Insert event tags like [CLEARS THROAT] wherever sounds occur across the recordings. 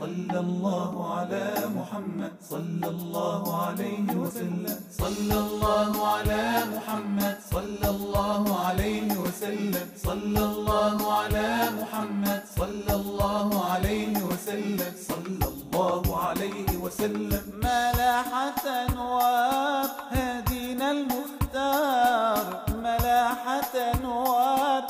صلى الله على محمد. صلى الله عليه وسلم. صلى الله على محمد. صلى الله عليه وسلم. صلى الله على محمد. صلى الله عليه وسلم. صلى الله عليه وسلم. ملاحة نوار هدينا المختار. ملاحة نوار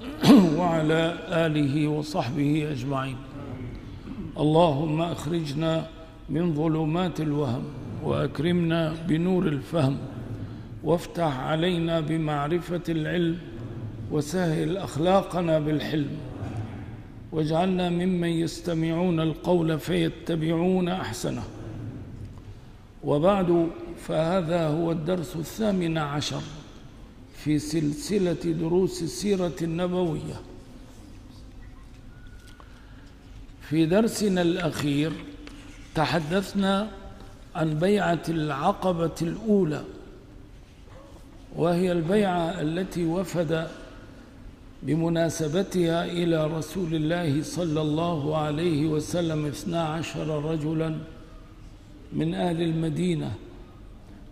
[CLEARS THROAT] وعلى آله وصحبه أجمعين. اللهم أخرجنا من ظلمات الوهم وأكرمنا بنور الفهم وافتح علينا بمعرفة العلم وسهل أخلاقنا بالحلم واجعلنا ممن يستمعون القول فيتبعون أحسنه. وبعد فهذا هو الدرس الثامن عشر. في سلسلة دروس السيرة النبوية. في درسنا الأخير تحدثنا عن بيعة العقبة الأولى وهي البيعة التي وفد بمناسبتها إلى رسول الله صلى الله عليه وسلم اثنا عشر رجلا من أهل المدينة.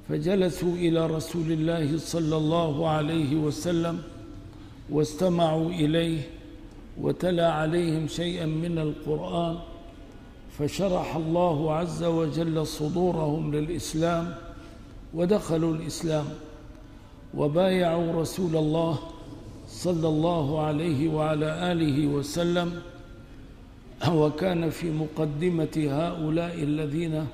فجلسوا إلى رسول الله صلى الله عليه وسلم واستمعوا إليه وتلا عليهم شيئا من القرآن فشرح الله عز وجل صدورهم للإسلام ودخلوا الإسلام وبايعوا رسول الله صلى الله عليه وعلى آله وسلم وكان في مقدمة هؤلاء الذين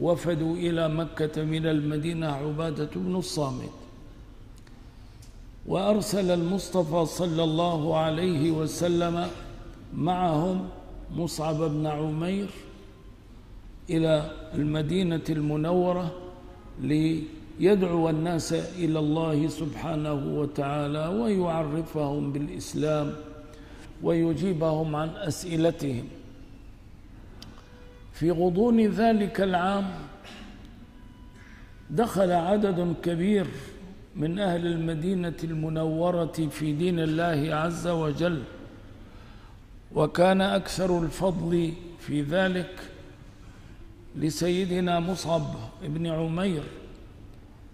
وفدوا إلى مكة من المدينة عبادة بن الصامت. وأرسل المصطفى صلى الله عليه وسلم معهم مصعب بن عمير إلى المدينة المنورة ليدعو الناس إلى الله سبحانه وتعالى ويعرفهم بالإسلام ويجيبهم عن أسئلتهم. في غضون ذلك العام دخل عدد كبير من أهل المدينة المنورة في دين الله عز وجل وكان أكثر الفضل في ذلك لسيدنا مصعب بن عمير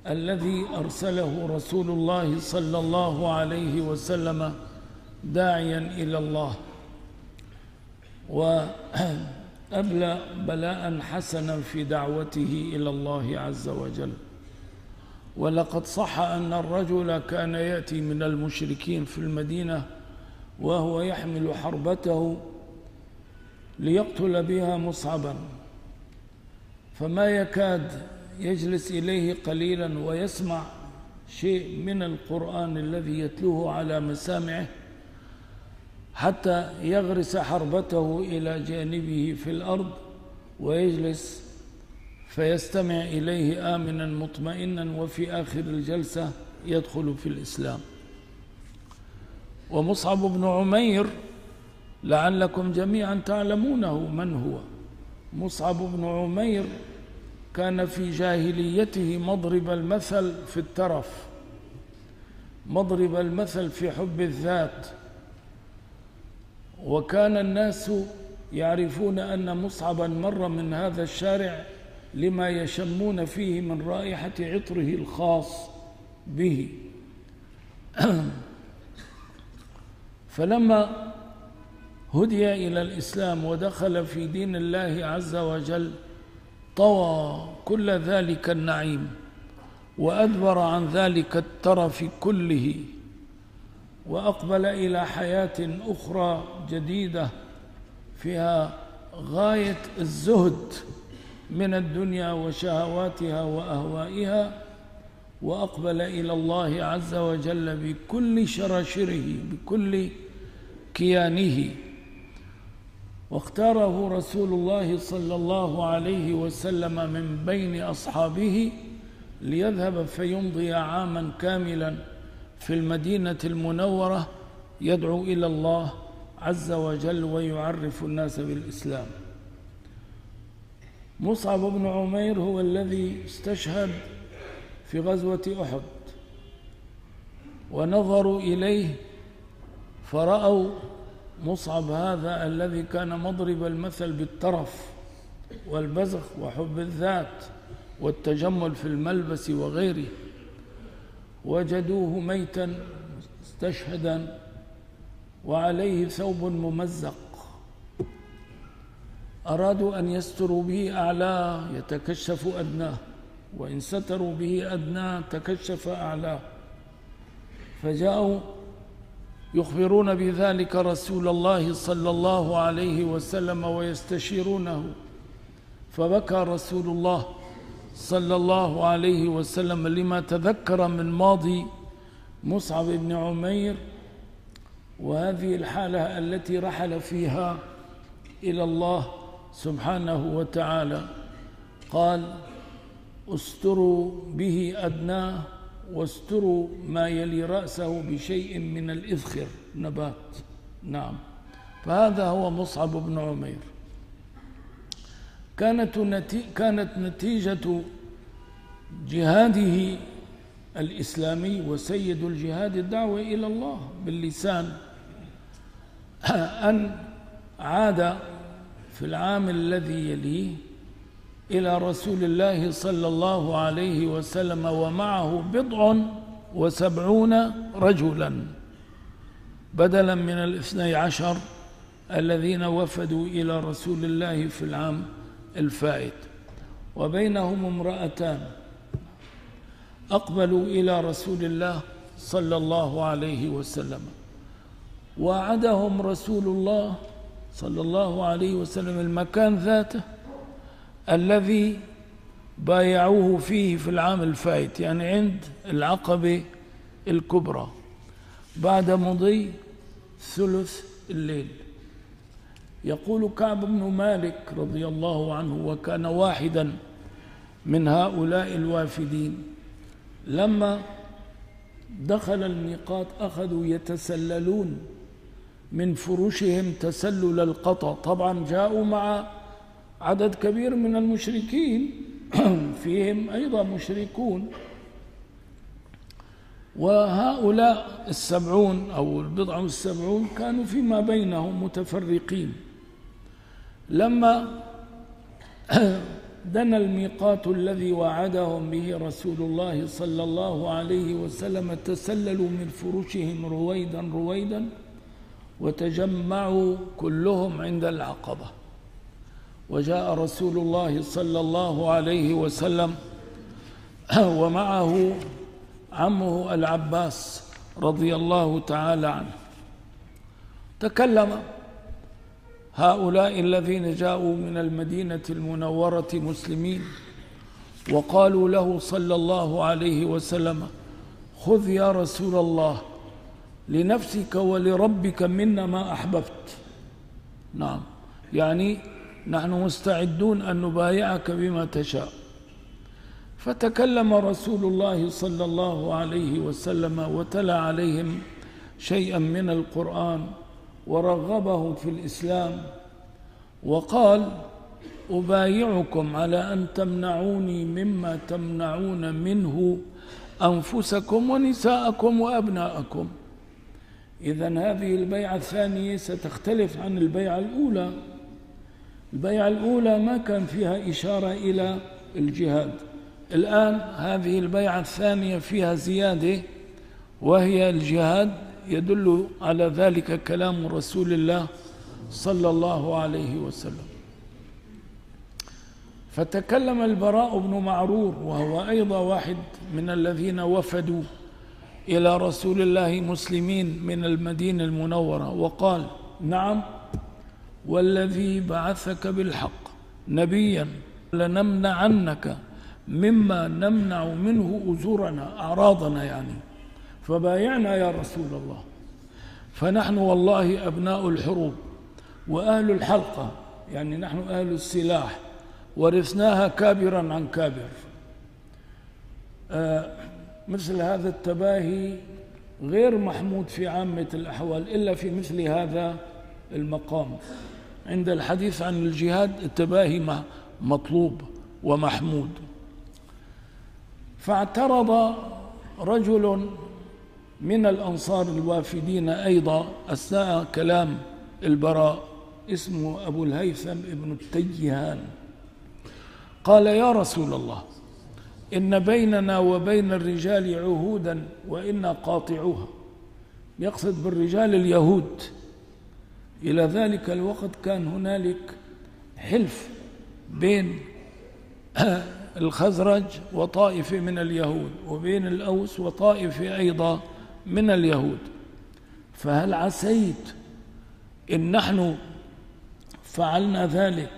الذي أرسله رسول الله صلى الله عليه وسلم داعيا إلى الله. [CLEARS THROAT] وأبلى بلاء حسنا في دعوته إلى الله عز وجل. ولقد صح أن الرجل كان يأتي من المشركين في المدينة وهو يحمل حربته ليقتل بها مصعبا. فما يكاد يجلس إليه قليلا ويسمع شيء من القرآن الذي يتلوه على مسامعه حتى يغرس حربته إلى جانبه في الأرض ويجلس فيستمع إليه آمنا مطمئنا وفي آخر الجلسة يدخل في الإسلام. ومصعب بن عمير لعلكم جميعا تعلمونه من هو. مصعب بن عمير كان في جاهليته مضرب المثل في الترف مضرب المثل في حب الذات. وكان الناس يعرفون أن مصعبا مر من هذا الشارع لما يشمون فيه من رائحة عطره الخاص به. [CLEARS THROAT] فلما هدي إلى الإسلام ودخل في دين الله عز وجل طوى كل ذلك النعيم وأدبر عن ذلك الترف كله. وأقبل إلى حياة أخرى جديدة فيها غاية الزهد من الدنيا وشهواتها وأهوائها وأقبل إلى الله عز وجل بكل شراشره بكل كيانه. واختاره رسول الله صلى الله عليه وسلم من بين أصحابه ليذهب فيمضي عاما كاملا. في المدينة المنورة يدعو إلى الله عز وجل ويعرف الناس بالإسلام. مصعب بن عمير هو الذي استشهد في غزوة أحد ونظروا إليه فرأوا مصعب هذا الذي كان مضرب المثل بالترف والبزخ وحب الذات والتجمل في الملبس وغيره. وجدوه ميتا مستشهدا وعليه ثوب ممزق. أرادوا أن يستروا به أعلاه يتكشف أدناه. وإن ستروا به أدناه تكشف أعلاه فجاءوا يخبرون بذلك رسول الله صلى الله عليه وسلم ويستشيرونه. فبكى رسول الله. صلى الله عليه وسلم لما تذكر من ماضي مصعب بن عمير وهذه الحالة التي رحل فيها إلى الله سبحانه وتعالى. قال استروا به أدناه واستروا ما يلي رأسه بشيء من الإذخر. نبات. نعم. فهذا هو مصعب بن عمير. كانت كانت نتيجة جهاده الإسلامي وسيد الجهاد الدعوة إلى الله باللسان أن عاد في العام الذي يليه إلى رسول الله صلى الله عليه وسلم ومعه بضع وسبعون رجلا بدلا من الاثني عشر الذين وفدوا إلى رسول الله في العام الفائت وبينهم امرأتان أقبلوا إلى رسول الله صلى الله عليه وسلم. وعدهم رسول الله صلى الله عليه وسلم المكان ذاته الذي بايعوه فيه في العام الفائت يعني عند العقبة الكبرى بعد مضي ثلث الليل. يقول كعب بن مالك رضي الله عنه وكان واحدا من هؤلاء الوافدين لما دخل الميقات أخذوا يتسللون من فرشهم تسلل القطع. طبعا جاءوا مع عدد كبير من المشركين [CLEARS THROAT] فيهم أيضا مشركون. وهؤلاء السبعون أو البضع والسبعون كانوا فيما بينهم متفرقين. لما [CLEARS THROAT] دنا الميقات الذي وعدهم به رسول الله صلى الله عليه وسلم تسللوا من فرشهم رويدا رويدا وتجمعوا كلهم عند العقبة. وجاء رسول الله صلى الله عليه وسلم [CLEARS THROAT] ومعه عمه العباس رضي الله تعالى عنه. تكلم هؤلاء الذين جاءوا من المدينة المنورة مسلمين وقالوا له صلى الله عليه وسلم خذ يا رسول الله لنفسك ولربك منا ما أحببت. نعم. يعني نحن مستعدون أن نبايعك بما تشاء. فتكلم رسول الله صلى الله عليه وسلم وتلا عليهم شيئا من القرآن ورغبه في الإسلام وقال أبايعكم على أن تمنعوني مما تمنعون منه أنفسكم ونساءكم وأبناءكم. إذا هذه البيعة الثانية ستختلف عن البيعة الأولى. البيعة الأولى ما كان فيها إشارة إلى الجهاد. الآن هذه البيعة الثانية فيها زيادة وهي الجهاد يدل على ذلك كلام رسول الله صلى الله عليه وسلم. فتكلم البراء بن معرور وهو أيضا واحد من الذين وفدوا إلى رسول الله مسلمين من المدينة المنورة وقال نعم والذي بعثك بالحق نبيا لنمنعنك مما نمنع منه أجورنا أعراضنا يعني. فبايعنا يا رسول الله. فنحن والله أبناء الحروب وأهل الحلقة يعني نحن أهل السلاح ورثناها كابرا عن كابر. آه مثل هذا التباهي غير محمود في عامة الأحوال إلا في مثل هذا المقام. عند الحديث عن الجهاد التباهي مطلوب ومحمود. فاعترض رجل من الأنصار الوافدين أيضا أثناء كلام البراء اسمه أبو الهيثم ابن التيهان. قال يا رسول الله إن بيننا وبين الرجال عهودا وإنا قاطعوها. يقصد بالرجال اليهود. إلى ذلك الوقت كان هنالك حلف بين الخزرج وطائفة من اليهود وبين الأوس وطائفة أيضا من اليهود. فهل عسيت إن نحن فعلنا ذلك؟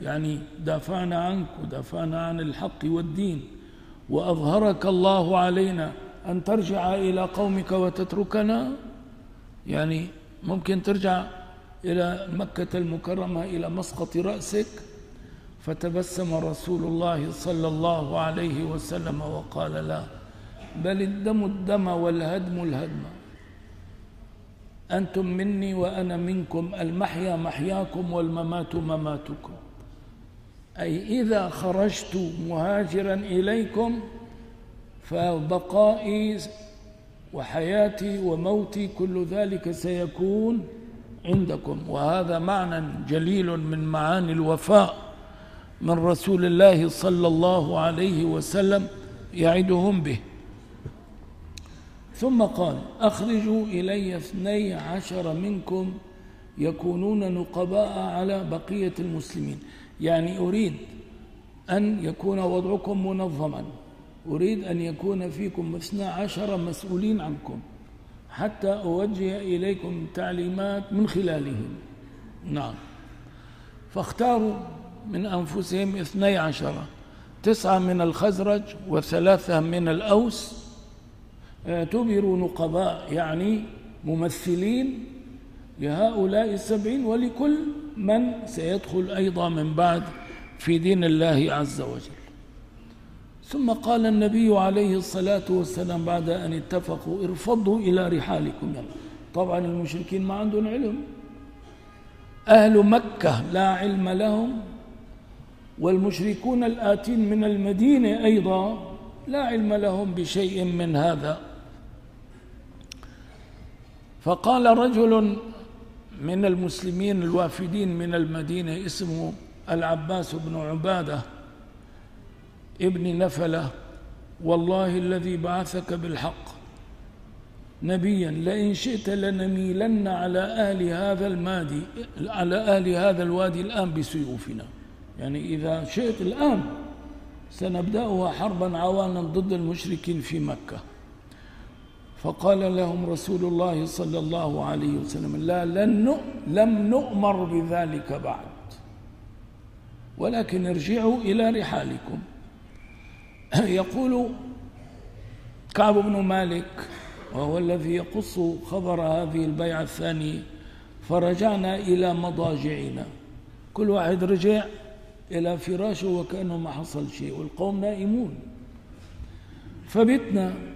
يعني دافعنا عنك ودافعنا عن الحق والدين وأظهرك الله علينا أن ترجع إلى قومك وتتركنا؟ يعني ممكن ترجع إلى مكة المكرمة إلى مسقط رأسك فتبسم رسول الله صلى الله عليه وسلم وقال لا. بل الدم الدم والهدم الهدم. أنتم مني وأنا منكم المحيا محياكم والممات مماتكم. أي إذا خرجت مهاجرا إليكم فبقائي وحياتي وموتي كل ذلك سيكون عندكم. وهذا معنى جليل من معاني الوفاء من رسول الله صلى الله عليه وسلم يعدهم به. ثم قال أخرجوا إلي اثني عشر منكم يكونون نقباء على بقية المسلمين. يعني أريد أن يكون وضعكم منظما. أريد أن يكون فيكم اثنا عشر مسؤولين عنكم. حتى أوجه إليكم تعليمات من خلالهم. نعم. فاختاروا من أنفسهم اثني عشر. تسعة من الخزرج وثلاثة من الأوس. اعتبروا نقباء يعني ممثلين لهؤلاء السبعين ولكل من سيدخل أيضا من بعد في دين الله عز وجل. ثم قال النبي عليه الصلاة والسلام بعد أن اتفقوا ارفضوا إلى رحالكم. طبعا المشركين ما عندهم علم. أهل مكة لا علم لهم والمشركون الآتين من المدينة أيضا لا علم لهم بشيء من هذا. فقال رجل من المسلمين الوافدين من المدينة اسمه العباس بن عبادة ابن نفلة والله الذي بعثك بالحق. نبيا لئن شئت لنميلن على أهل هذا المادي على أهل هذا الوادي الآن بسيوفنا. يعني إذا شئت الآن سنبدأها حربا عوانا ضد المشركين في مكة. فقال لهم رسول الله صلى الله عليه وسلم لا لن لم نؤمر بذلك بعد ولكن ارجعوا إلى رحالكم. [CLEARS THROAT] يقول كعب بن مالك وهو الذي يقص خبر هذه البيعة الثانية فرجعنا إلى مضاجعنا كل واحد رجع إلى فراشه وكأنه ما حصل شيء والقوم نائمون. فبتنا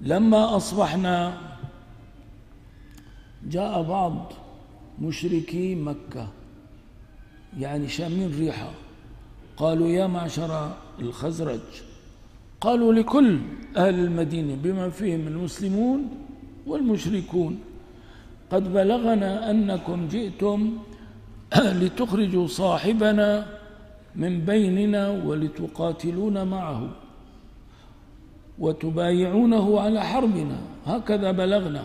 لما أصبحنا جاء بعض مشركي مكة يعني شامين ريحة. قالوا يا معشر الخزرج قالوا لكل أهل المدينة بما فيهم المسلمون والمشركون قد بلغنا أنكم جئتم [CLEARS THROAT] لتخرجوا صاحبنا من بيننا ولتقاتلون معه. وتبايعونه على حربنا. هكذا بلغنا.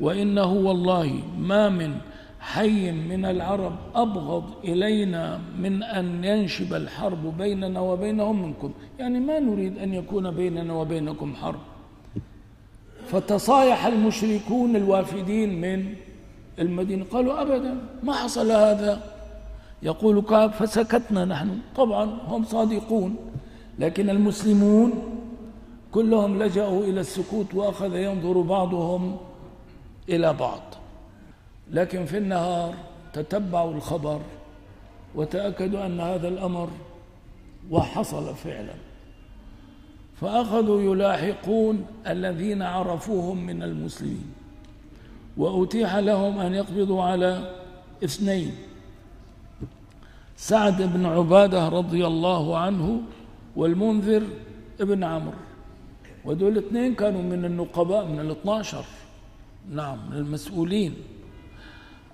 وإنه والله ما من حي من العرب أبغض إلينا من أن ينشب الحرب بيننا وبينهم منكم يعني ما نريد أن يكون بيننا وبينكم حرب. فتصايح المشركون الوافدين من المدينة قالوا أبدا ما حصل هذا. يقول كعب فسكتنا نحن. طبعا هم صادقون. لكن المسلمون كلهم لجأوا إلى السكوت وأخذ ينظر بعضهم إلى بعض. لكن في النهار تتبعوا الخبر وتأكدوا أن هذا الأمر وحصل فعلا. فأخذوا يلاحقون الذين عرفوهم من المسلمين. وأتيح لهم أن يقبضوا على اثنين. سعد بن عبادة رضي الله عنه والمنذر ابن عمرو. ودول الاثنين كانوا من النقباء من الاثناشر نعم من المسؤولين.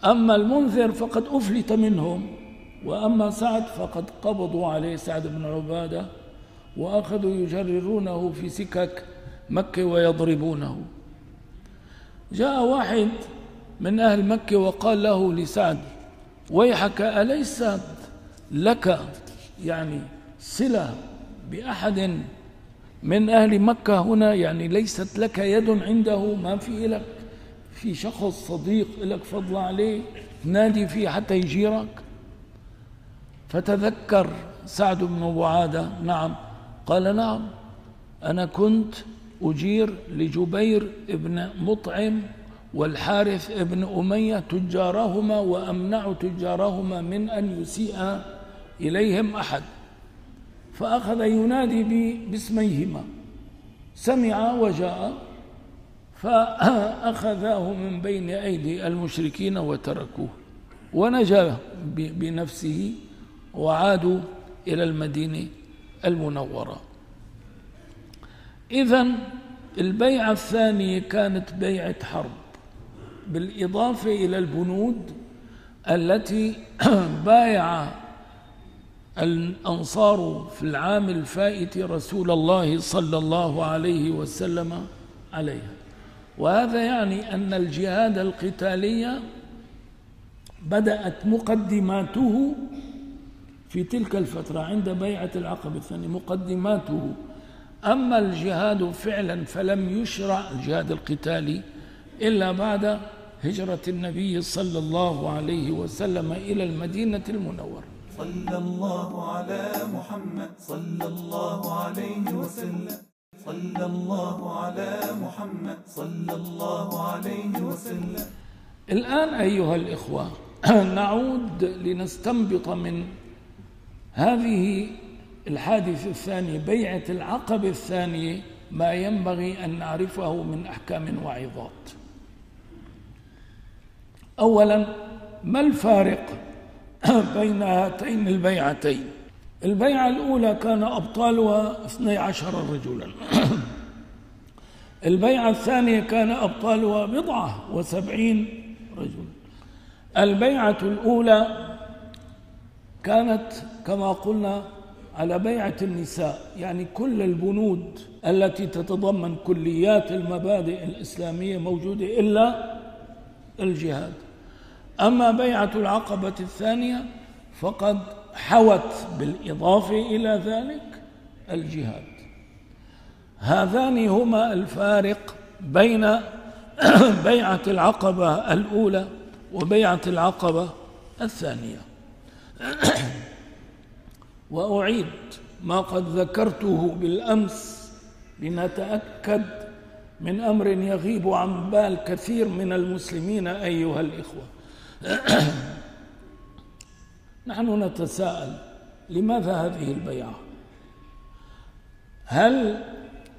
أما المنذر فقد أفلت منهم وأما سعد فقد قبضوا عليه سعد بن عبادة وأخذوا يجررونه في سكك مكة ويضربونه. جاء واحد من أهل مكة وقال له لسعد ويحك أليس لك يعني صلة بأحد من أهل مكة هنا يعني ليست لك يد عنده ما في لك في شخص صديق لك فضل عليه نادي فيه حتى يجيرك. فتذكر سعد بن معاذة نعم. قال نعم أنا كنت أجير لجبير بن مطعم والحارث ابن أمية تجارهما وأمنع تجارهما من أن يسيء إليهم أحد. فأخذ ينادي باسميهما. سمع وجاء فأخذاه من بين أيدي المشركين وتركوه. ونجا بنفسه وعادوا إلى المدينة المنورة. إذا البيعة الثانية كانت بيعة حرب. بالإضافة إلى البنود التي [COUGHS] بايع الأنصار في العام الفائت رسول الله صلى الله عليه وسلم عليها. وهذا يعني أن الجهاد القتالي بدأت مقدماته في تلك الفترة عند بيعة العقبة الثانية مقدماته. أما الجهاد فعلا فلم يشرع الجهاد القتالي إلا بعد هجرة النبي صلى الله عليه وسلم إلى المدينة المنورة. صلى الله على محمد صلى الله عليه وسلم. صلى الله على محمد صلى الله عليه وسلم. الآن أيها الإخوة [CLEARS THROAT] نعود لنستنبط من هذه الحادثة الثانية بيعة العقبة الثانية ما ينبغي أن نعرفه من أحكام وعظات. أولا ما الفارق [COUGHS] بين هاتين البيعتين. البيعة الأولى كان أبطالها 12 رجلا. [COUGHS] البيعة الثانية كان أبطالها بضعة وسبعين رجل البيعة الأولى كانت كما قلنا على بيعة النساء يعني كل البنود التي تتضمن كليات المبادئ الإسلامية موجودة إلا الجهاد. أما بيعة العقبة الثانية فقد حوت بالإضافة إلى ذلك الجهاد. هذان هما الفارق بين [CLEARS THROAT] بيعة العقبة الأولى وبيعة العقبة الثانية. [CLEARS THROAT] وأعيد ما قد ذكرته بالأمس لنتأكد من أمر يغيب عن بال كثير من المسلمين أيها الإخوة. [COUGHS] نحن نتساءل لماذا هذه البيعة؟ هل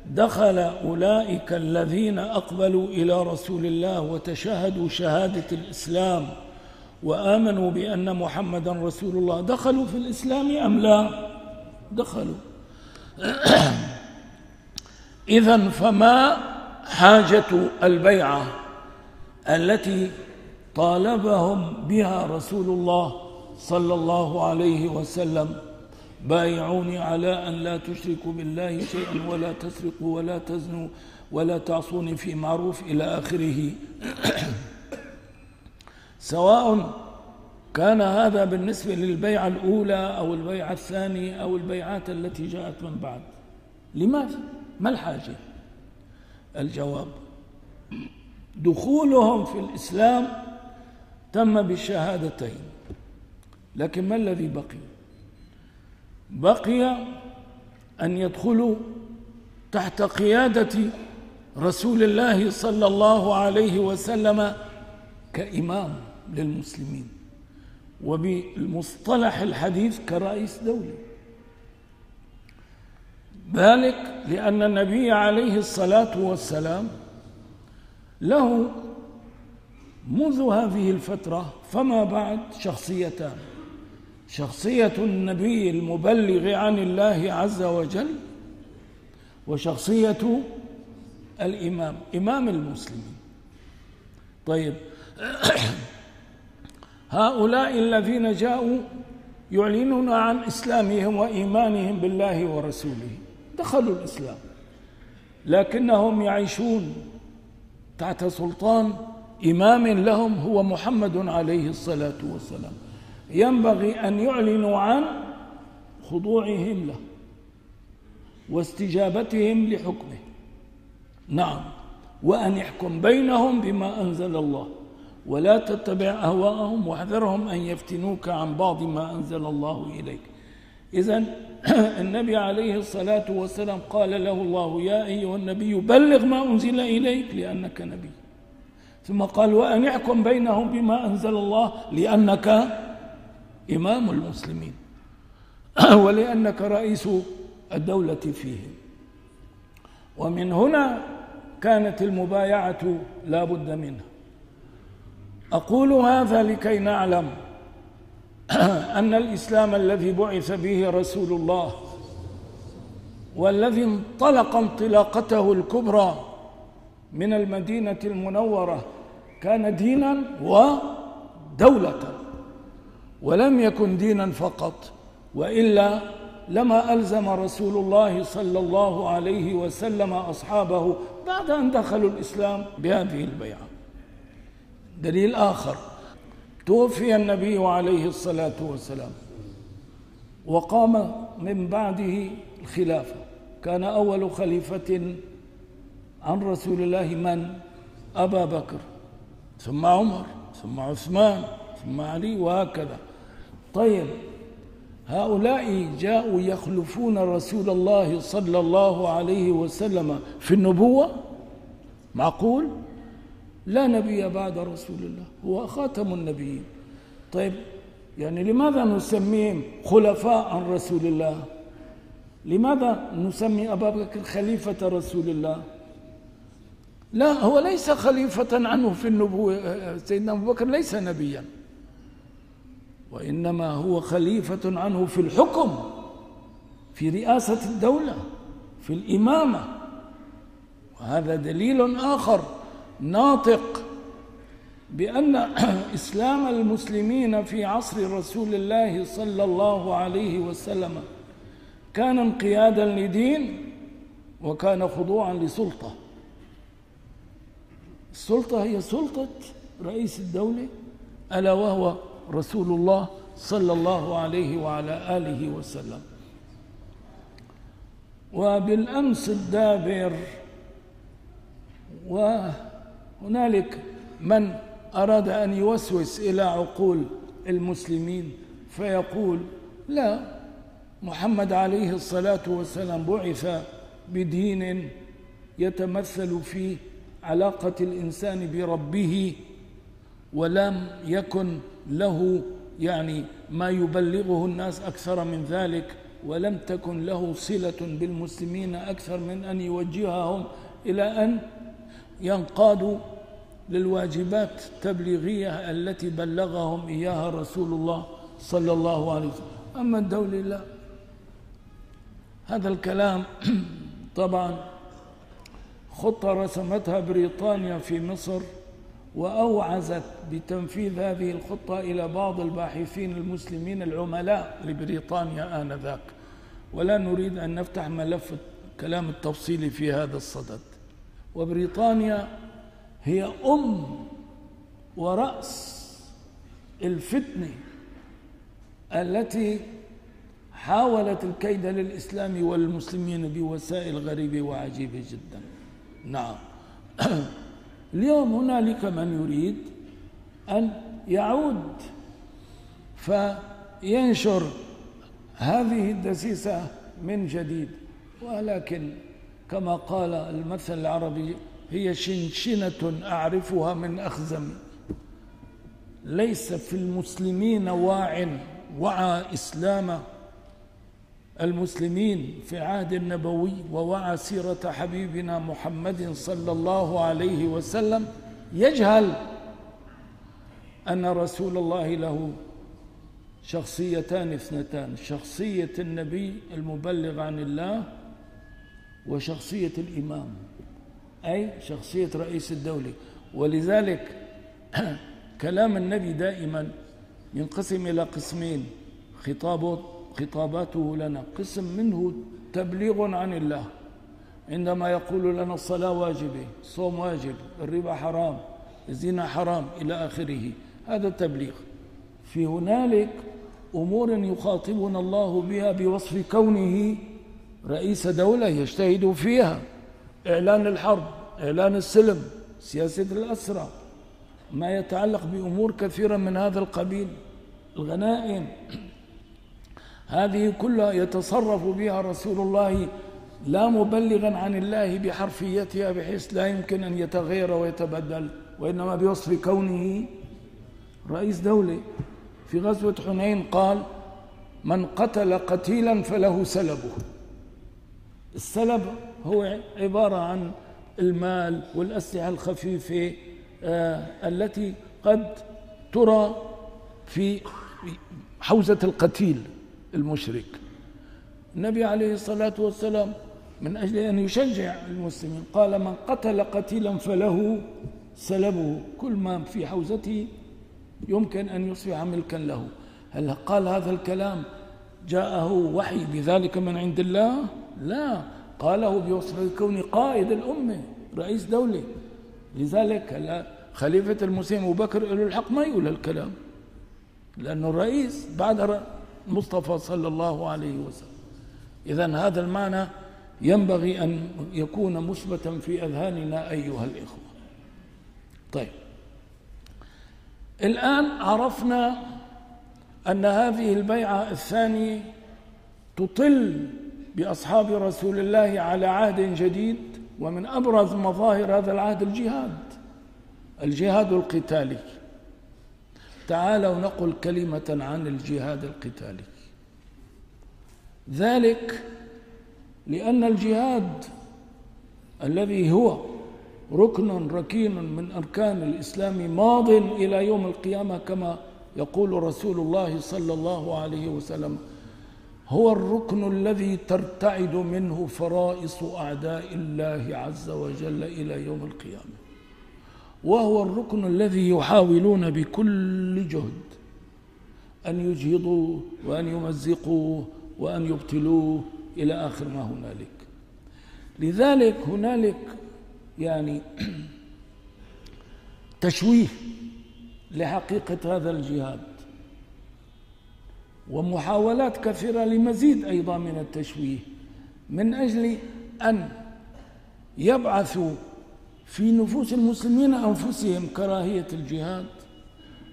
دخل أولئك الذين أقبلوا إلى رسول الله وتشهدوا شهادة الإسلام وآمنوا بأن محمدا رسول الله دخلوا في الإسلام أم لا؟ دخلوا. [COUGHS] إذا فما حاجة البيعة التي طالبهم بها رسول الله صلى الله عليه وسلم بايعوني على أن لا تشركوا بالله شيئا ولا تسرقوا ولا تزنوا ولا تعصوني في معروف إلى آخره [COUGHS] سواء كان هذا بالنسبة للبيعة الأولى أو البيعة الثانية أو البيعات التي جاءت من بعد لماذا؟ ما الحاجة؟ الجواب دخولهم في الإسلام تم بالشهادتين لكن ما الذي بقي؟ بقي أن يدخلوا تحت قيادة رسول الله صلى الله عليه وسلم كإمام للمسلمين وبالمصطلح الحديث كرئيس دولة ذلك لأن النبي عليه الصلاة والسلام له منذ هذه الفترة فما بعد شخصيتان. شخصية النبي المبلغ عن الله عز وجل وشخصية الإمام إمام المسلمين. طيب [CLEARS THROAT] هؤلاء الذين جاءوا يعلنون عن إسلامهم وإيمانهم بالله ورسوله. دخلوا الإسلام لكنهم يعيشون تحت سلطان إمام لهم هو محمد عليه الصلاة والسلام. ينبغي أن يعلنوا عن خضوعهم له واستجابتهم لحكمه. نعم. وأن يحكم بينهم بما أنزل الله. ولا تتبع أهواءهم واحذرهم أن يفتنوك عن بعض ما أنزل الله إليك. إذا [CLEARS THROAT] النبي عليه الصلاة والسلام قال له الله يا أيها النبي بلغ ما أنزل إليك لأنك نبي. ثم قال وأن يحكم بينهم بما أنزل الله لأنك إمام المسلمين. [CLEARS THROAT] ولأنك رئيس الدولة فيهم. ومن هنا كانت المبايعة لا بد منها. أقول هذا لكي نعلم [CLEARS THROAT] أن الإسلام الذي بعث به رسول الله والذي انطلق انطلاقته الكبرى من المدينة المنورة كان دينا ودولة ولم يكن دينا فقط وإلا لما ألزم رسول الله صلى الله عليه وسلم أصحابه بعد أن دخلوا الإسلام بهذه البيعة. دليل آخر توفي النبي عليه الصلاة والسلام وقام من بعده الخلافة كان أول خليفة عن رسول الله من؟ أبا بكر ثم عمر ثم عثمان ثم علي وهكذا. طيب هؤلاء جاءوا يخلفون رسول الله صلى الله عليه وسلم في النبوة؟ معقول؟ لا نبي بعد رسول الله هو خاتم النبيين. طيب يعني لماذا نسميهم خلفاء عن رسول الله؟ لماذا نسمي أبا بكر خليفة رسول الله؟ لا هو ليس خليفة عنه في النبوة سيدنا أبو بكر ليس نبيا. وإنما هو خليفة عنه في الحكم في رئاسة الدولة في الإمامة. وهذا دليل آخر ناطق بأن [CLEARS THROAT] إسلام المسلمين في عصر رسول الله صلى الله عليه وسلم كان انقيادا لدين وكان خضوعا لسلطة. السلطة هي سلطة رئيس الدولة ألا وهو رسول الله صلى الله عليه وعلى آله وسلم. وبالأمس الدابر وهنالك من أراد أن يوسوس إلى عقول المسلمين فيقول لا محمد عليه الصلاة والسلام بعث بدين يتمثل في علاقة الإنسان بربه ولم يكن له يعني ما يبلغه الناس أكثر من ذلك ولم تكن له صلة بالمسلمين أكثر من أن يوجههم إلى أن ينقادوا للواجبات التبليغية التي بلغهم إياها رسول الله صلى الله عليه وسلم. أما الدولة لا. هذا الكلام [CLEARS THROAT] طبعا خطة رسمتها بريطانيا في مصر وأوعزت بتنفيذ هذه الخطة إلى بعض الباحثين المسلمين العملاء لبريطانيا آنذاك. ولا نريد أن نفتح ملف الكلام التفصيلي في هذا الصدد. وبريطانيا هي أم ورأس الفتنة التي حاولت الكيد للإسلام والمسلمين بوسائل غريبة وعجيبة جدا. نعم. [CLEARS THROAT] اليوم هنالك من يريد أن يعود فينشر هذه الدسيسة من جديد ولكن كما قال المثل العربي هي شنشنة أعرفها من أخزم. ليس في المسلمين واع وعى إسلام المسلمين في عهد النبوي ووعى سيرة حبيبنا محمد صلى الله عليه وسلم يجهل أن رسول الله له شخصيتان اثنتان شخصية النبي المبلغ عن الله وشخصية الإمام أي شخصية رئيس الدولة. ولذلك [CLEARS THROAT] كلام النبي دائما ينقسم إلى قسمين خطابه خطاباته لنا. قسم منه تبليغ عن الله. عندما يقول لنا الصلاة واجبة الصوم واجب الربا حرام الزنا حرام إلى آخره. هذا التبليغ في هنالك أمور يخاطبنا الله بها بوصف كونه رئيس دولة يجتهد فيها. إعلان الحرب إعلان السلم سياسة الأسرى. ما يتعلق بأمور كثيرة من هذا القبيل. الغنائم. هذه كلها يتصرف بها رسول الله لا مبلغا عن الله بحرفيتها بحيث لا يمكن أن يتغير ويتبدل وإنما بوصف كونه رئيس دولة. في غزوة حنين قال من قتل قتيلا فله سلبه. السلب هو عبارة عن المال والأسلحة الخفيفة آه التي قد ترى في حوزة القتيل. المشرك. النبي عليه الصلاة والسلام من أجل أن يشجع المسلمين قال من قتل قتيلا فله سلبه كل ما في حوزته يمكن أن يصبح ملكا له. هل قال هذا الكلام؟ جاءه وحي بذلك من عند الله؟ لا. قاله بوصف كون قائد الأمة رئيس دولة. لذلك خليفة المسلمين أبو بكر له الحق ما يقول الكلام لأنه الرئيس بعد المصطفى صلى الله عليه وسلم. إذا هذا المعنى ينبغي أن يكون مثبتا في أذهاننا أيها الإخوة. طيب. الآن عرفنا أن هذه البيعة الثانية تطل بأصحاب رسول الله على عهد جديد ومن أبرز مظاهر هذا العهد الجهاد الجهاد القتالي. تعالوا نقل كلمة عن الجهاد القتالي ذلك لأن الجهاد الذي هو ركن ركين من أركان الإسلام ماض إلى يوم القيامة كما يقول رسول الله صلى الله عليه وسلم هو الركن الذي ترتعد منه فرائص أعداء الله عز وجل إلى يوم القيامة. وهو الركن الذي يحاولون بكل جهد أن يجهضوا وأن يمزقوا وأن يبتلوه إلى آخر ما هنالك. لذلك هنالك يعني [CLEARS THROAT] تشويه لحقيقة هذا الجهاد ومحاولات كثيرة لمزيد أيضا من التشويه من أجل أن يبعثوا في نفوس المسلمين أنفسهم كراهية الجهاد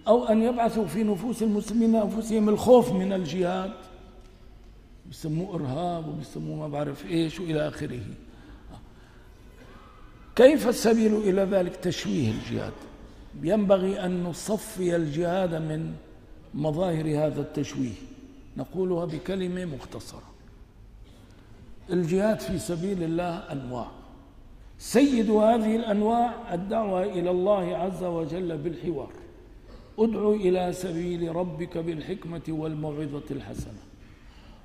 أو أن يبعثوا في نفوس المسلمين أنفسهم الخوف من الجهاد. بيسموه إرهاب وبيسموه ما بعرف إيش وإلى آخره. كيف السبيل إلى ذلك تشويه الجهاد؟ ينبغي أن نصفي الجهاد من مظاهر هذا التشويه. نقولها بكلمة مختصرة. الجهاد في سبيل الله أنواع. سيد هذه الأنواع الدعوة إلى الله عز وجل بالحوار. ادعو إلى سبيل ربك بالحكمة والموعظة الحسنة.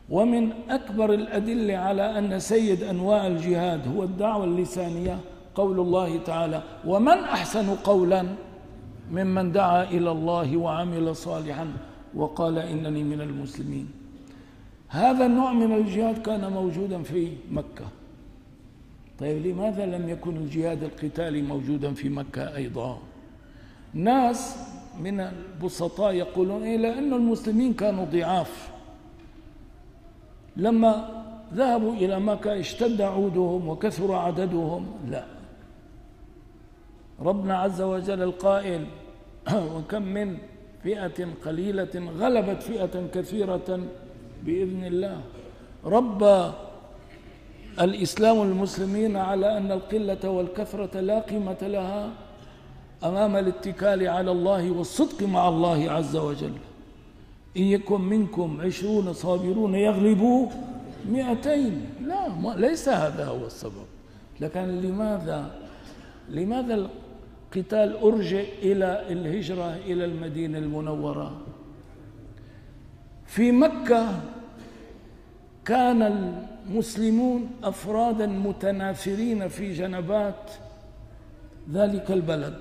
ومن أكبر الأدلة على أن سيد أنواع الجهاد هو الدعوة اللسانية قول الله تعالى ومن أحسن قولا ممن دعا إلى الله وعمل صالحا وقال إنني من المسلمين. هذا النوع من الجهاد كان موجودا في مكة. طيب لماذا لم يكن الجهاد القتالي موجودا في مكة أيضا؟ ناس من البسطاء يقولون إيه لأن المسلمين كانوا ضعاف. لما ذهبوا إلى مكة اشتد عودهم وكثر عددهم؟ لا. ربنا عز وجل القائل [CLEARS THROAT] وكم من فئة قليلة غلبت فئة كثيرة بإذن الله. رب الإسلام المسلمين على أن القلة والكثرة لا قيمة لها أمام الاتكال على الله والصدق مع الله عز وجل. إن يكن منكم عشرون صابرون يغلبوا مئتين. لا ليس هذا هو السبب. لكن لماذا؟ لماذا القتال أرجع إلى الهجرة إلى المدينة المنورة؟ في مكة كان المسلمون أفرادا متناثرين في جنبات ذلك البلد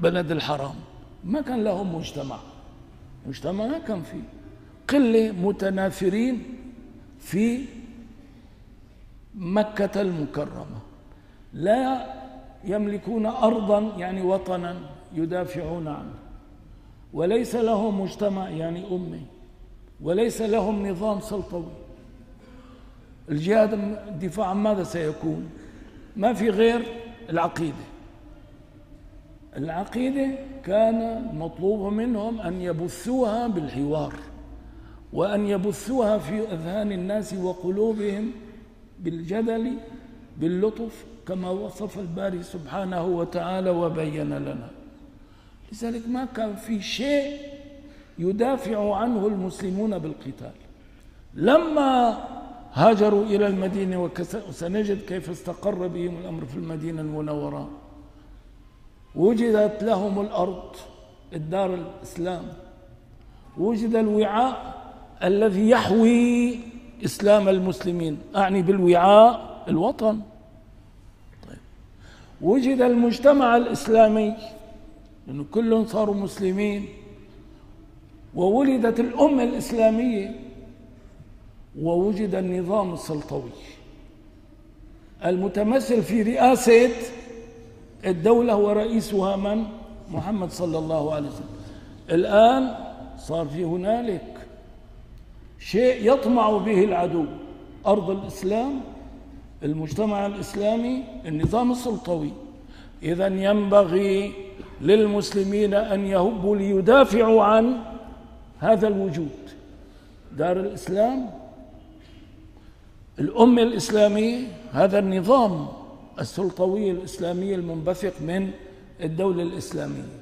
بلد الحرام. ما كان لهم مجتمع مجتمع ما كان فيه. قلة متناثرين في مكة المكرمة. لا يملكون أرضا يعني وطنا يدافعون عنه. وليس لهم مجتمع يعني أمي وليس لهم نظام سلطوي. الجهاد الدفاع عن ماذا سيكون؟ ما في غير العقيدة. العقيدة كان مطلوب منهم أن يبثوها بالحوار وأن يبثوها في أذهان الناس وقلوبهم بالجدل باللطف كما وصف الباري سبحانه وتعالى وبين لنا. لذلك ما كان في شيء يدافع عنه المسلمون بالقتال. لما هاجروا إلى المدينة وسنجد كيف استقر بهم الأمر في المدينة المنورة. وجدت لهم الأرض الدار الإسلام. وجد الوعاء الذي يحوي إسلام المسلمين. أعني بالوعاء الوطن. طيب. وجد المجتمع الإسلامي لأنه كلهم صاروا مسلمين. وولدت الأمة الإسلامية. ووجد النظام السلطوي. المتمثل في رئاسة الدولة ورئيسها من؟ محمد صلى الله عليه وسلم. الآن صار في هنالك شيء يطمع به العدو. أرض الإسلام المجتمع الإسلامي النظام السلطوي. إذا ينبغي للمسلمين أن يهبوا ليدافعوا عن هذا الوجود. دار الإسلام الأمة الإسلامية هذا النظام السلطوي الإسلامي المنبثق من الدولة الإسلامية.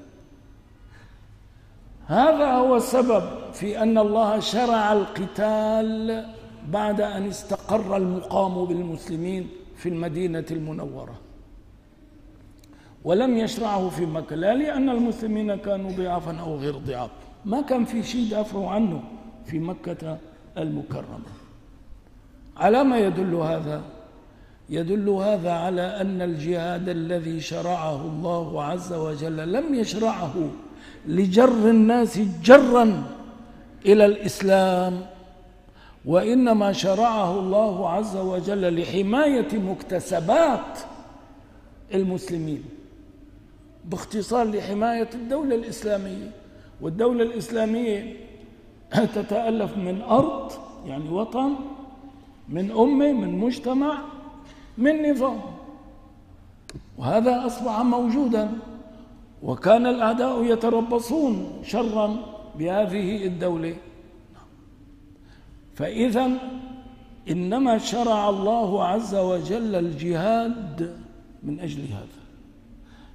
هذا هو السبب في أن الله شرع القتال بعد أن استقر المقام بالمسلمين في المدينة المنورة. ولم يشرعه في مكة لا لأن المسلمين كانوا ضعافا أو غير ضعاف. ما كان في شيء دافعوا عنه في مكة المكرمة. على ما يدل هذا؟ يدل هذا على أن الجهاد الذي شرعه الله عز وجل لم يشرعه لجر الناس جرا إلى الإسلام وإنما شرعه الله عز وجل لحماية مكتسبات المسلمين باختصار لحماية الدولة الإسلامية. والدولة الإسلامية تتألف من أرض يعني وطن من أمة من مجتمع من نظام. وهذا أصبح موجودا. وكان الأعداء يتربصون شرا بهذه الدولة. فإذا إنما شرع الله عز وجل الجهاد من أجل هذا.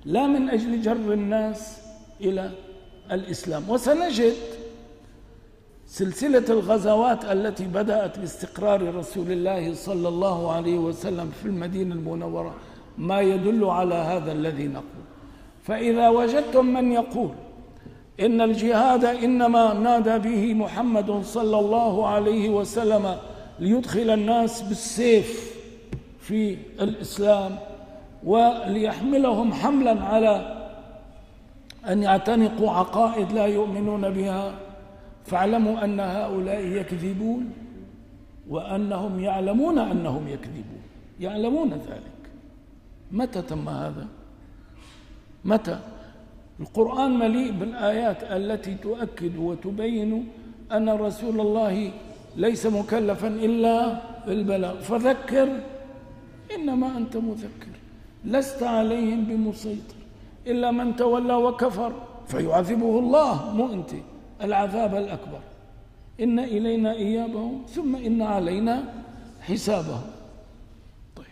لا من أجل جر الناس إلى الإسلام. وسنجد سلسلة الغزوات التي بدأت باستقرار رسول الله صلى الله عليه وسلم في المدينة المنورة ما يدل على هذا الذي نقول. فإذا وجدتم من يقول إن الجهاد إنما نادى به محمد صلى الله عليه وسلم ليدخل الناس بالسيف في الإسلام وليحملهم حملا على أن يعتنقوا عقائد لا يؤمنون بها فاعلموا أن هؤلاء يكذبون وأنهم يعلمون أنهم يكذبون. يعلمون ذلك. متى تم هذا؟ متى؟ القرآن مليء بالآيات التي تؤكد وتبين أن رسول الله ليس مكلفا إلا بالبلاغ. فذكر إنما أنت مذكر. لست عليهم بمسيطر. إلا من تولى وكفر فيعذبه الله مو أنت. العذاب الأكبر. إن إلينا إيابهم ثم إن علينا حسابهم. طيب.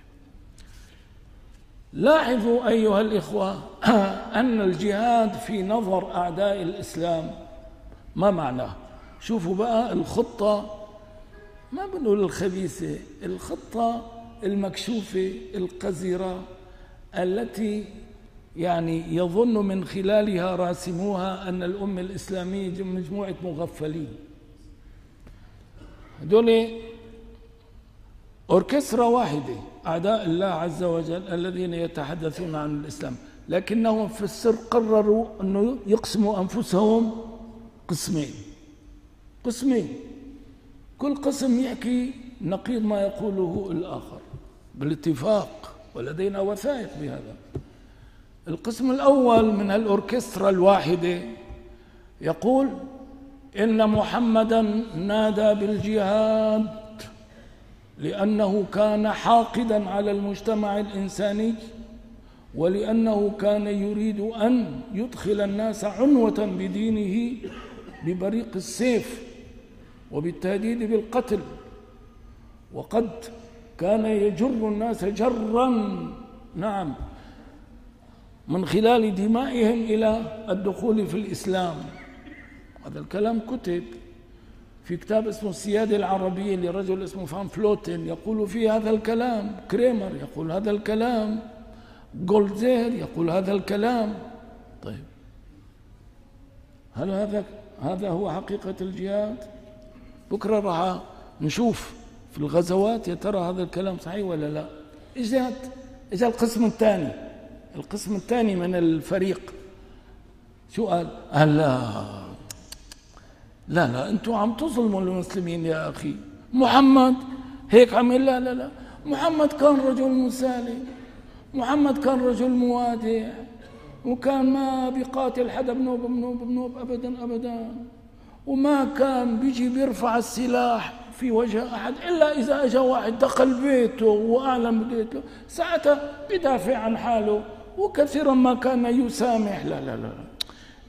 لاحظوا أيها الإخوة [CLEARS THROAT] أن الجهاد في نظر أعداء الإسلام ما معناه شوفوا بقى الخطة ما بنقول الخبيثة الخطة المكشوفة القذرة التي يعني يظن من خلالها راسموها أن الأمة الإسلامية مجموعة مغفلين. هذول أوركسترا واحدة أعداء الله عز وجل الذين يتحدثون عن الإسلام. لكنهم في السر قرروا أنه يقسموا أنفسهم قسمين. قسمين. كل قسم يحكي نقيض ما يقوله الآخر. بالاتفاق ولدينا وثائق بهذا. القسم الأول من الأوركسترا الواحدة. يقول إن محمدا نادى بالجهاد لأنه كان حاقدا على المجتمع الإنساني ولأنه كان يريد أن يدخل الناس عنوة بدينه ببريق السيف وبالتهديد بالقتل. وقد كان يجر الناس جرا. نعم. من خلال دمائهم إلى الدخول في الإسلام. هذا الكلام كتب في كتاب اسمه السيادة العربية لرجل اسمه فان فلوتن. يقول فيه هذا الكلام كريمر يقول هذا الكلام جولدزير يقول هذا الكلام. طيب. هل هذا هذا هو حقيقة الجهاد؟ بكرة راح نشوف في الغزوات يا ترى هذا الكلام صحيح ولا لا. إجت اجى القسم الثاني. القسم الثاني من الفريق. شو قال؟ قال لا؟ لا لا أنتم عم تظلموا المسلمين يا أخي. محمد هيك عمل لا لا لا. محمد كان رجل مسالم محمد كان رجل موادع وكان ما بيقاتل حدا بنوب بنوب بنوب ابدا ابدا. وما كان بيجي بيرفع السلاح في وجه أحد إلا إذا اجى واحد دخل بيته وأعلم بيته. ساعتها بدافع عن حاله. وكثيرا ما كان يسامح. لا لا لا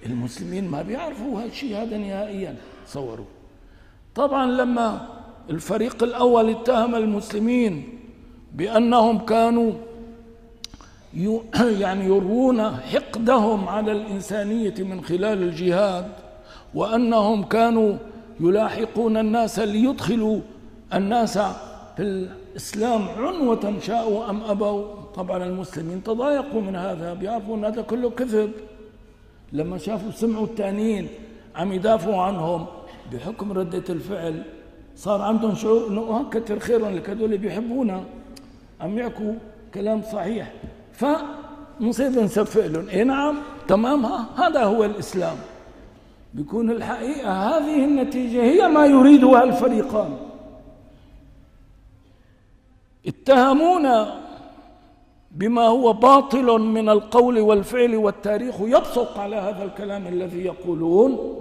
المسلمين ما بيعرفوا هالشيء هذا نهائيا تصوروا طبعا لما الفريق الأول اتهم المسلمين بأنهم كانوا [CLEARS THROAT] يعني يرون حقدهم على الإنسانية من خلال الجهاد وأنهم كانوا يلاحقون الناس ليدخلوا الناس في الإسلام عنوة شاءوا أم أبوا. طبعا المسلمين تضايقوا من هذا بيعرفوا أن هذا كله كذب. لما شافوا سمعوا التانيين عم يدافعوا عنهم بحكم ردة الفعل صار عندهم شعور إنه آه كتر خيرا لك هذول بيحبونا. عم يحكوا كلام صحيح. فنصير نسفق لهم اي نعم تمام. هذا هو الإسلام. بيكون الحقيقة هذه النتيجة هي ما يريدها الفريقان. اتهمونا بما هو باطل من القول والفعل والتاريخ يبصق على هذا الكلام الذي يقولون.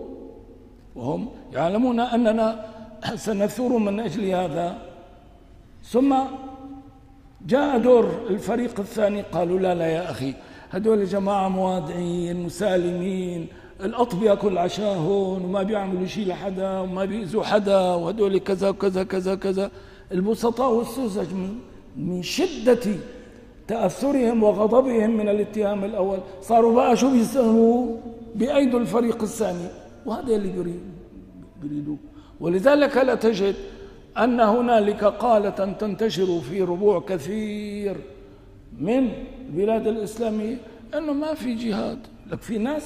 وهم يعلمون أننا [CLEARS THROAT] سنثور من أجل هذا. ثم جاء دور الفريق الثاني قالوا لا لا يا أخي هدول جماعة موادعين مسالمين القط بياكل عشاهن وما بيعملوا شيء لحدا وما بيأذوا حدا وهدول كذا وكذا كذا كذا البسطاء والسذج من شدة تأثرهم وغضبهم من الاتهام الأول. صاروا بقى شو بيسألوا بأيدوا الفريق الثاني. وهذا اللي بيريدوه ولذلك لا تجد أن هنالك قالة تنتشر في ربوع كثير من البلاد الإسلامية أنه ما في جهاد. لك في ناس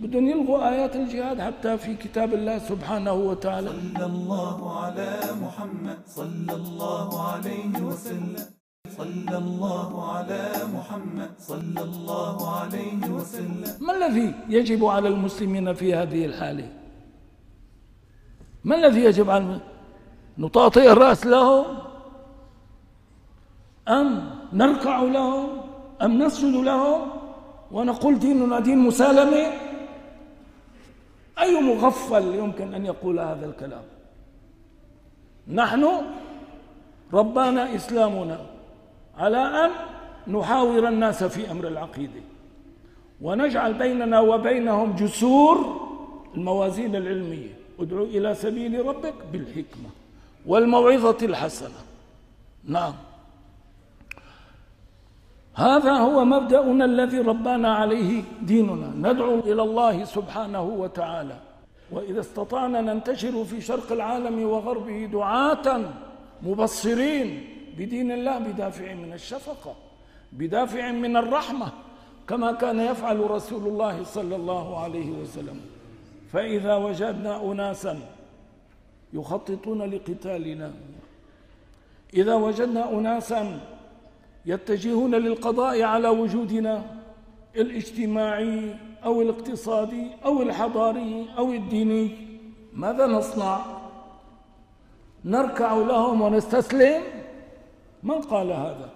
بدهم يلغوا آيات الجهاد حتى في كتاب الله سبحانه وتعالى. صلى الله على محمد صلى الله عليه وسلم. صلى الله على محمد صلى الله عليه وسلم. ما الذي يجب على المسلمين في هذه الحالة؟ ما الذي يجب على نطاطئ الرأس لهم؟ أم نركع لهم؟ أم نسجد لهم؟ ونقول ديننا دين مسالمة؟ أي مغفل يمكن أن يقول هذا الكلام؟ نحن ربنا إسلامنا. على أن نحاور الناس في أمر العقيدة. ونجعل بيننا وبينهم جسور الموازين العلمية. ادعو إلى سبيل ربك بالحكمة والموعظة الحسنة. نعم. هذا هو مبدأنا الذي ربانا عليه ديننا. ندعو إلى الله سبحانه وتعالى. وإذا استطعنا ننتشر في شرق العالم وغربه دعاة مبصرين بدين الله بدافع من الشفقة بدافع من الرحمة كما كان يفعل رسول الله صلى الله عليه وسلم فإذا وجدنا أناسا يخططون لقتالنا إذا وجدنا أناسا يتجهون للقضاء على وجودنا الاجتماعي أو الاقتصادي أو الحضاري أو الديني ماذا نصنع؟ نركع لهم ونستسلم؟ من قال هذا؟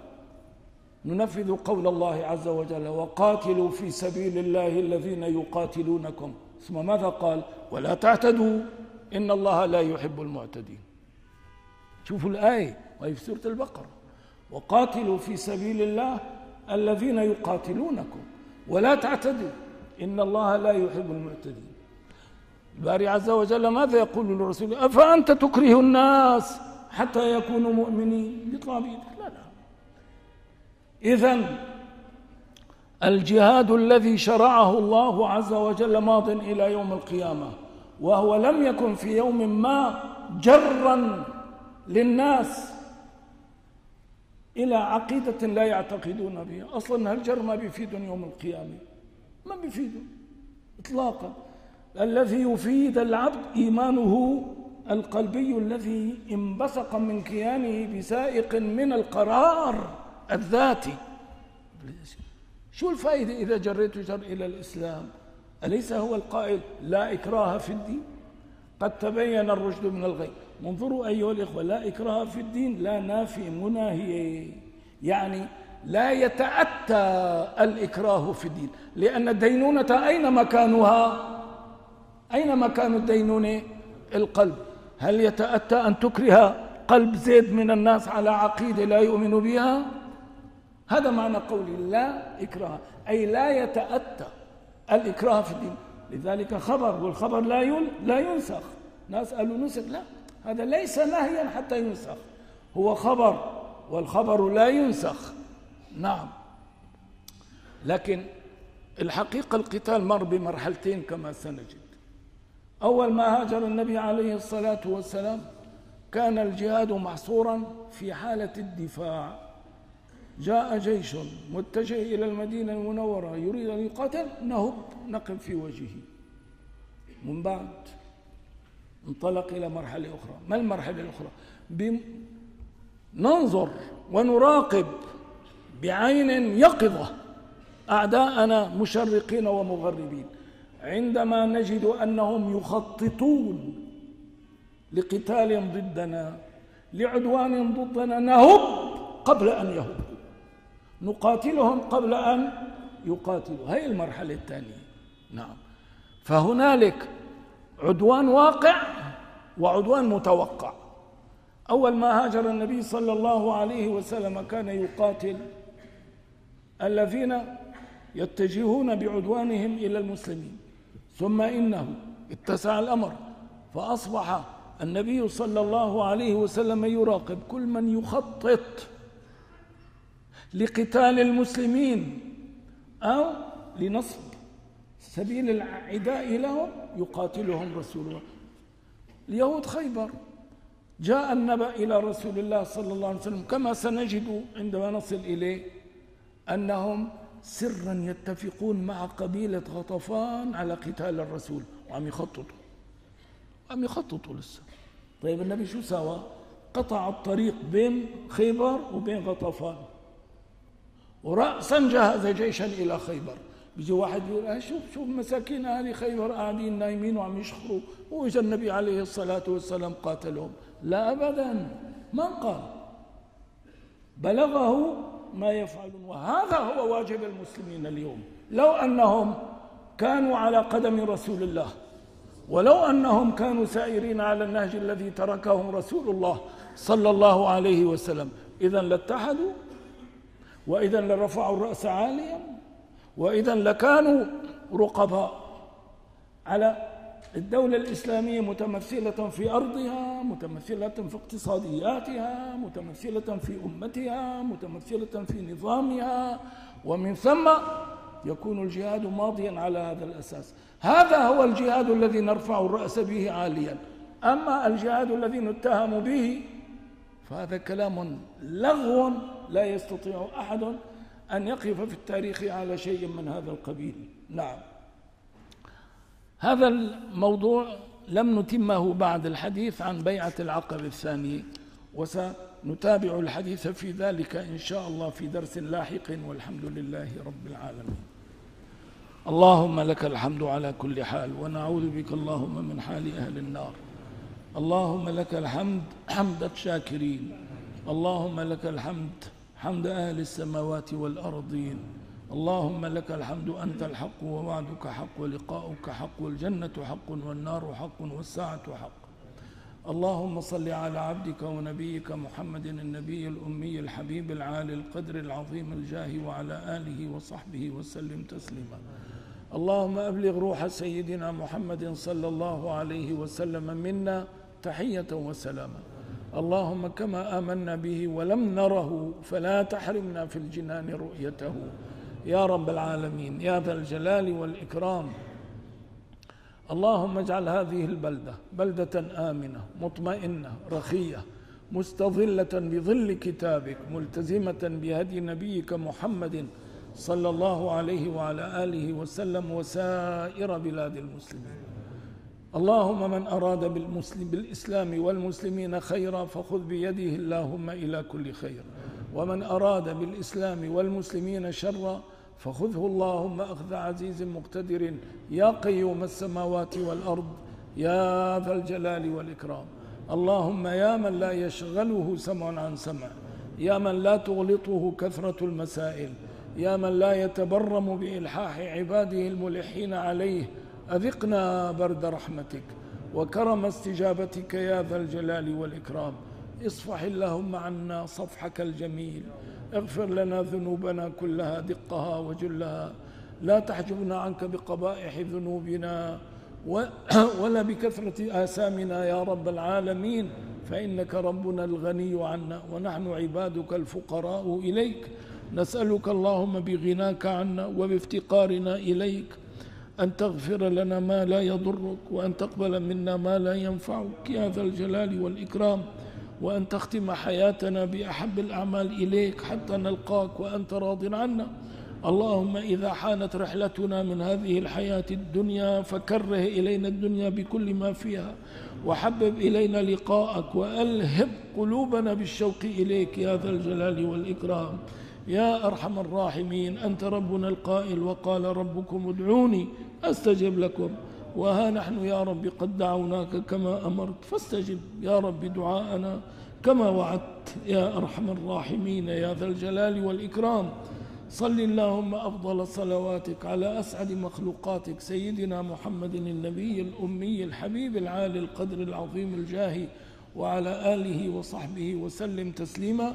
ننفذ قول الله عز وجل وقاتلوا في سبيل الله الذين يقاتلونكم. ثم ماذا قال؟ ولا تعتدوا إن الله لا يحب المعتدين. شوفوا الآية وهي في سورة البقرة. وقاتلوا في سبيل الله الذين يقاتلونكم. ولا تعتدوا إن الله لا يحب المعتدين. الباري عز وجل ماذا يقول للرسول؟ أفأنت تكره الناس؟ حتى يكونوا مؤمنين. بيطلع لا لا. إذا الجهاد الذي شرعه الله عز وجل ماض إلى يوم القيامة وهو لم يكن في يوم ما جرا للناس إلى عقيدة لا يعتقدون بها. أصلا هالجر ما بيفيدهم يوم القيامة؟ ما بيفيدهم إطلاقا. الذي يفيد العبد إيمانه القلبي الذي انبثق من كيانه بسائق من القرار الذاتي. شو الفائدة إذا جريت جر إلى الإسلام؟ أليس هو القائل لا إكراه في الدين؟ قد تبين الرشد من الغي. انظروا أيها الإخوة لا إكراه في الدين لا نافي مناهي. يعني لا يتأتى الإكراه في الدين. لأن الدينونة أين مكانها أين مكان الدينونة؟ القلب. هل يتأتى أن تكره قلب زيد من الناس على عقيدة لا يؤمن بها؟ هذا معنى قولي لا إكراه أي لا يتأتى الإكراه في الدين. لذلك خبر والخبر لا لا ينسخ. ناس قالوا نسخ لا هذا ليس نهيا حتى ينسخ. هو خبر والخبر لا ينسخ. نعم. لكن الحقيقة القتال مر بمرحلتين كما سنجد. أول ما هاجر النبي عليه الصلاة والسلام كان الجهاد محصورا في حالة الدفاع. جاء جيش متجه إلى المدينة المنورة يريد أن يقاتل نهب نقب في وجهه. من بعد انطلق إلى مرحلة أخرى. ما المرحلة الأخرى؟ ننظر ونراقب بعين يقظة أعداءنا مشرقين ومغربين. عندما نجد أنهم يخططون لقتال ضدنا لعدوان ضدنا نهب قبل أن يهبوا نقاتلهم قبل أن يقاتلوا. هي المرحلة الثانية. نعم. فهنالك عدوان واقع وعدوان متوقع. أول ما هاجر النبي صلى الله عليه وسلم كان يقاتل الذين يتجهون بعدوانهم إلى المسلمين. ثم إنه اتسع الأمر فأصبح النبي صلى الله عليه وسلم يراقب كل من يخطط لقتال المسلمين أو لنصب سبيل العداء لهم يقاتلهم رسول الله. اليهود خيبر جاء النبأ إلى رسول الله صلى الله عليه وسلم كما سنجد عندما نصل إليه أنهم سرا يتفقون مع قبيلة غطفان على قتال الرسول. وعم يخططوا. عم يخططوا لسه. طيب النبي شو سوى؟ قطع الطريق بين خيبر وبين غطفان. ورأسا جهز جيشا إلى خيبر. بيجي واحد بيقول أه شوف شوف مساكين أهل خيبر قاعدين نايمين وعم يشخروا. وإجا النبي عليه الصلاة والسلام قاتلهم. لا ابدا. من قال. بلغه ما يفعلون. وهذا هو واجب المسلمين اليوم. لو أنهم كانوا على قدم رسول الله ولو أنهم كانوا سائرين على النهج الذي تركهم رسول الله صلى الله عليه وسلم. اذا لاتحدوا واذا لرفعوا الرأس عاليا وإذا لكانوا رقباء. على الدولة الإسلامية متمثلة في أرضها متمثلة في اقتصادياتها متمثلة في أمتها متمثلة في نظامها. ومن ثم يكون الجهاد ماضيا على هذا الأساس. هذا هو الجهاد الذي نرفع الرأس به عاليا. أما الجهاد الذي نتهم به فهذا كلام لغو لا يستطيع أحد أن يقف في التاريخ على شيء من هذا القبيل. نعم. هذا الموضوع لم نتمه بعد الحديث عن بيعة العقبة الثانية وسنتابع الحديث في ذلك إن شاء الله في درس لاحق والحمد لله رب العالمين. اللهم لك الحمد على كل حال ونعوذ بك اللهم من حال أهل النار. اللهم لك الحمد حمد الشاكرين. اللهم لك الحمد حمد أهل السماوات والأرضين. اللهم لك الحمد أنت الحق ووعدك حق ولقاؤك حق والجنة حق والنار حق والساعة حق. اللهم صل على عبدك ونبيك محمد النبي الأمي الحبيب العالي القدر العظيم الجاه وعلى آله وصحبه وسلم تسليما. اللهم أبلغ روح سيدنا محمد صلى الله عليه وسلم منا تحية وسلاما. اللهم كما آمنا به ولم نره فلا تحرمنا في الجنان رؤيته. يا رب العالمين يا ذا الجلال والإكرام. اللهم اجعل هذه البلدة بلدة آمنة مطمئنة رخية مستظلة بظل كتابك ملتزمة بهدي نبيك محمد صلى الله عليه وعلى آله وسلم وسائر بلاد المسلمين. اللهم من أراد بالمسلم بالإسلام والمسلمين خيرا فخذ بيده اللهم إلى كل خير. ومن أراد بالإسلام والمسلمين شرا فخذه اللهم أخذ عزيز مقتدر يا قيوم السماوات والأرض. يا ذا الجلال والإكرام. اللهم يا من لا يشغله سمع عن سمع. يا من لا تغلطه كثرة المسائل. يا من لا يتبرم بإلحاح عباده الملحين عليه. أذقنا برد رحمتك وكرم استجابتك يا ذا الجلال والإكرام. اصفح اللهم عنا صفحك الجميل. اغفر لنا ذنوبنا كلها دقها وجلها. لا تحجبنا عنك بقبائح ذنوبنا ولا بكثرة آثامنا يا رب العالمين. فإنك ربنا الغني عنا ونحن عبادك الفقراء إليك. نسألك اللهم بغناك عنا وبافتقارنا إليك. أن تغفر لنا ما لا يضرك وأن تقبل منا ما لا ينفعك. يا ذا الجلال والإكرام. وأن تختم حياتنا بأحب الأعمال إليك حتى نلقاك وأنت راض عنا. اللهم إذا حانت رحلتنا من هذه الحياة الدنيا فكره إلينا الدنيا بكل ما فيها وحبب إلينا لقاءك وألهب قلوبنا بالشوق إليك يا ذا الجلال والإكرام. يا أرحم الراحمين أنت ربنا القائل وقال ربكم ادعوني أستجب لكم. وها نحن يا رب قد دعوناك كما أمرت. فاستجب يا رب دعاءنا كما وعدت يا أرحم الراحمين يا ذا الجلال والإكرام. صل اللهم أفضل صلواتك على أسعد مخلوقاتك سيدنا محمد النبي الأمي الحبيب العالي القدر العظيم الجاه وعلى آله وصحبه وسلم تسليما.